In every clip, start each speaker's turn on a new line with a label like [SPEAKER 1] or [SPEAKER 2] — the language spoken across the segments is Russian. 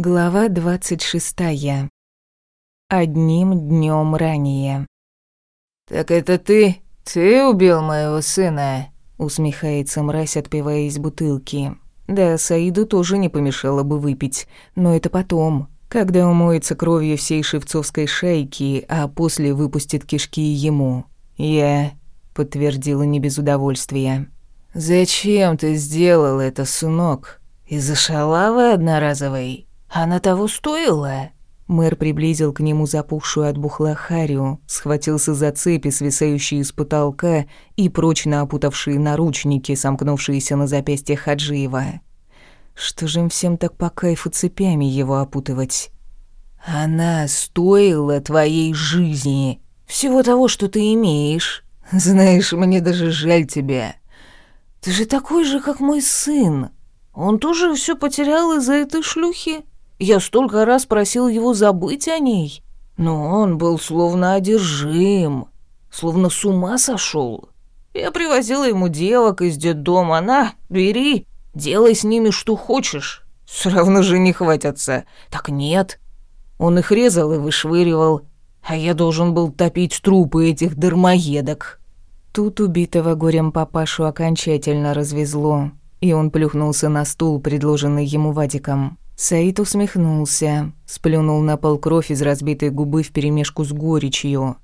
[SPEAKER 1] Глава 26. Одним днем ранее.
[SPEAKER 2] «Так это ты? Ты убил моего сына?»
[SPEAKER 1] Усмехается мразь, отпивая из бутылки. Да, Саиду тоже не помешало бы выпить, но это потом, когда умоется кровью всей шевцовской шайки, а после выпустит кишки ему. «Я», — подтвердила не без удовольствия.
[SPEAKER 2] «Зачем ты сделал это, сынок? Из-за шалавы одноразовой?» Она того стоила?»
[SPEAKER 1] Мэр приблизил к нему запухшую от бухла Харю, схватился за цепи, свисающие с потолка, и прочно опутавшие наручники, сомкнувшиеся на запястье Хаджиева. Что же им всем так по кайфу цепями его опутывать?
[SPEAKER 2] «Она стоила твоей жизни, всего того, что ты имеешь. Знаешь, мне даже жаль тебя. Ты же такой же, как мой сын. Он тоже все потерял из-за этой шлюхи». Я столько раз просил его забыть о ней, но он был словно одержим, словно с ума сошел. Я привозила ему девок из детдома, на, бери, делай с ними что хочешь. Все равно же не хватятся. Так нет. Он их резал и вышвыривал, а я должен был топить трупы этих дармоедок.
[SPEAKER 1] Тут убитого горем папашу окончательно развезло, и он плюхнулся на стул, предложенный ему Вадиком. Саид усмехнулся, сплюнул на пол кровь из разбитой губы вперемешку с горечью.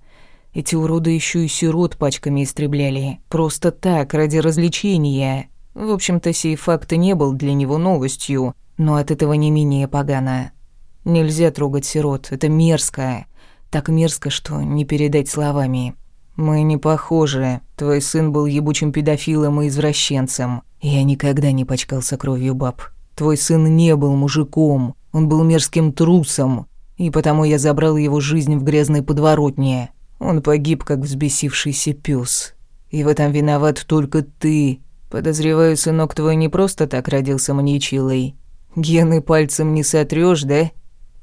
[SPEAKER 1] Эти уроды еще и сирот пачками истребляли. Просто так, ради развлечения. В общем-то, сей факт и не был для него новостью, но от этого не менее погано. Нельзя трогать сирот, это мерзко. Так мерзко, что не передать словами. «Мы не похожи. Твой сын был ебучим педофилом и извращенцем. Я никогда не пачкался кровью баб. Твой сын не был мужиком, он был мерзким трусом, и потому я забрал его жизнь в грязной подворотне. Он погиб, как взбесившийся пес. И в этом виноват только ты. Подозреваю, сынок твой не просто так родился маньячилой. Гены пальцем не сотрёшь, да?»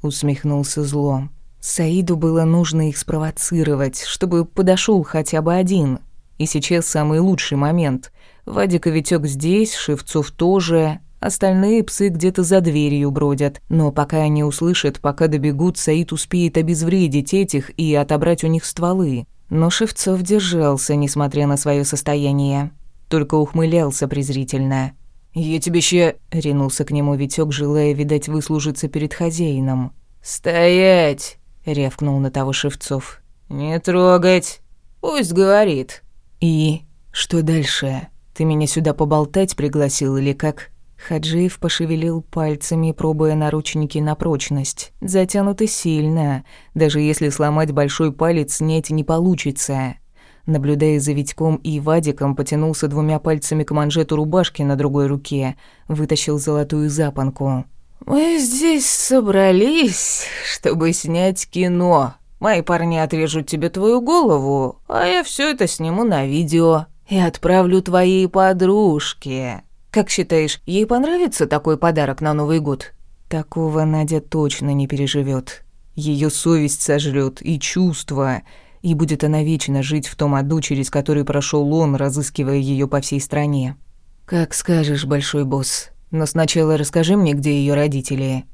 [SPEAKER 1] Усмехнулся зло. Саиду было нужно их спровоцировать, чтобы подошел хотя бы один. И сейчас самый лучший момент. Вадик и Витёк здесь, Шевцов тоже, Остальные псы где-то за дверью бродят, но пока они услышат, пока добегут, Саид успеет обезвредить этих и отобрать у них стволы. Но Шевцов держался, несмотря на свое состояние. Только ухмылялся презрительно. «Я тебе ща...» — ринулся к нему Витёк, желая, видать, выслужиться перед хозяином.
[SPEAKER 2] «Стоять!»
[SPEAKER 1] — рявкнул на того Шевцов.
[SPEAKER 2] «Не трогать! Пусть говорит!»
[SPEAKER 1] «И... что дальше? Ты меня сюда поболтать пригласил или как?» Хаджиев пошевелил пальцами, пробуя наручники на прочность. Затянуты сильно. Даже если сломать большой палец, снять не получится. Наблюдая за Витьком и Вадиком, потянулся двумя пальцами к манжету рубашки на другой руке, вытащил золотую запонку.
[SPEAKER 2] «Мы здесь собрались, чтобы снять кино. Мои парни отрежут тебе твою голову, а я все это сниму на видео и отправлю твоей подружке. Как считаешь, ей понравится такой подарок на Новый год?
[SPEAKER 1] Такого Надя точно не переживет. Ее совесть сожрет и чувства, и будет она вечно жить в том аду, через который прошел он, разыскивая ее по всей стране. Как скажешь, большой босс. Но сначала расскажи мне, где ее родители.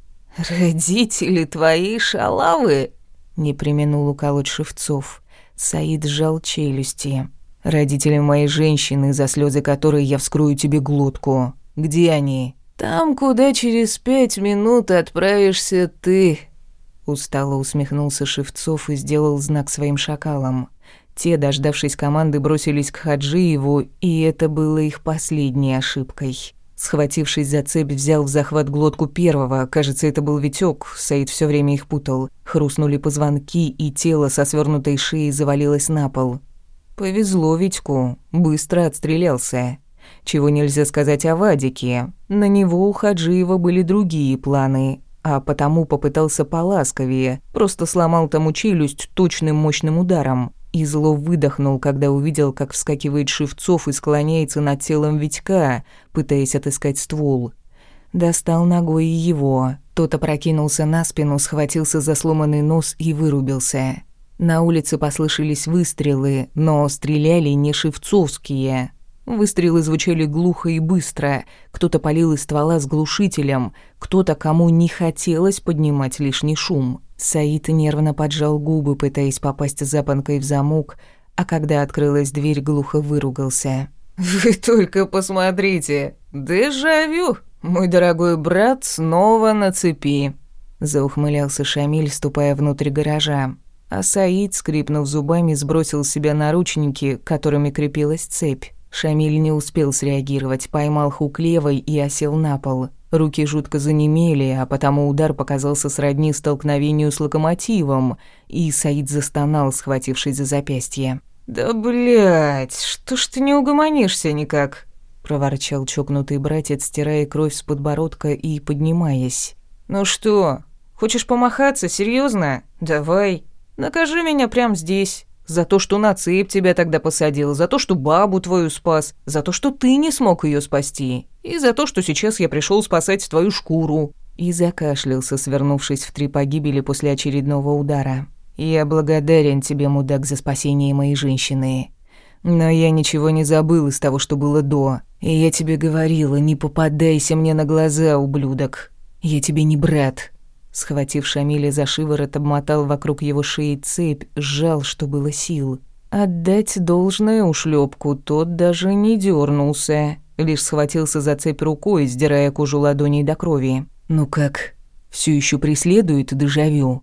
[SPEAKER 2] Родители твои шалавы?
[SPEAKER 1] Не применул уколоть Шевцов. Саид сжал челюсти. Родители моей женщины, за слезы которой я вскрою тебе глотку. Где они?
[SPEAKER 2] Там, куда через пять минут отправишься ты.
[SPEAKER 1] Устало усмехнулся Шевцов и сделал знак своим шакалам. Те, дождавшись команды, бросились к Хаджиеву, и это было их последней ошибкой. Схватившись за цепь, взял в захват глотку первого, кажется, это был Витёк, Саид все время их путал. Хрустнули позвонки, и тело со свернутой шеей завалилось на пол. Повезло Витьку, быстро отстрелялся. Чего нельзя сказать о Вадике. На него у Хаджиева были другие планы, а потому попытался поласковее, просто сломал тому челюсть точным мощным ударом. И зло выдохнул, когда увидел, как вскакивает Шевцов и склоняется над телом Витька, пытаясь отыскать ствол. Достал ногой его. Тот опрокинулся на спину, схватился за сломанный нос и вырубился. На улице послышались выстрелы, но стреляли не шевцовские. Выстрелы звучали глухо и быстро. Кто-то палил из ствола с глушителем, кто-то, кому не хотелось поднимать лишний шум. Саид нервно поджал губы, пытаясь попасть запонкой в замок, а когда открылась дверь, глухо выругался. «Вы только посмотрите! Дежавю! Мой дорогой брат снова на цепи!» Заухмылялся Шамиль, ступая внутрь гаража. А Саид, скрипнув зубами, сбросил с себя наручники, которыми крепилась цепь. Шамиль не успел среагировать, поймал хук левой и осел на пол. Руки жутко занемели, а потому удар показался сродни столкновению с локомотивом, и Саид застонал, схватившись за запястье. «Да блять, что ж ты не угомонишься никак?» — проворчал чокнутый братец, стирая кровь с подбородка и поднимаясь. «Ну что, хочешь помахаться, серьезно? Давай, накажи меня прямо здесь». За то, что на цепь тебя тогда посадил, за то, что бабу твою спас, за то, что ты не смог ее спасти, и за то, что сейчас я пришел спасать твою шкуру». И закашлялся, свернувшись в три погибели после очередного удара. «Я благодарен тебе, мудак, за спасение моей женщины. Но я ничего не забыл из того, что было до. И я тебе говорила, не попадайся мне на глаза, ублюдок. Я тебе не брат». Схватив Шамиля за шиворот, обмотал вокруг его шеи цепь, сжал, что было сил. Отдать должное ушлепку, тот даже не дернулся, лишь схватился за цепь рукой, сдирая кожу ладоней до крови. «Ну как, все еще преследует дежавю?»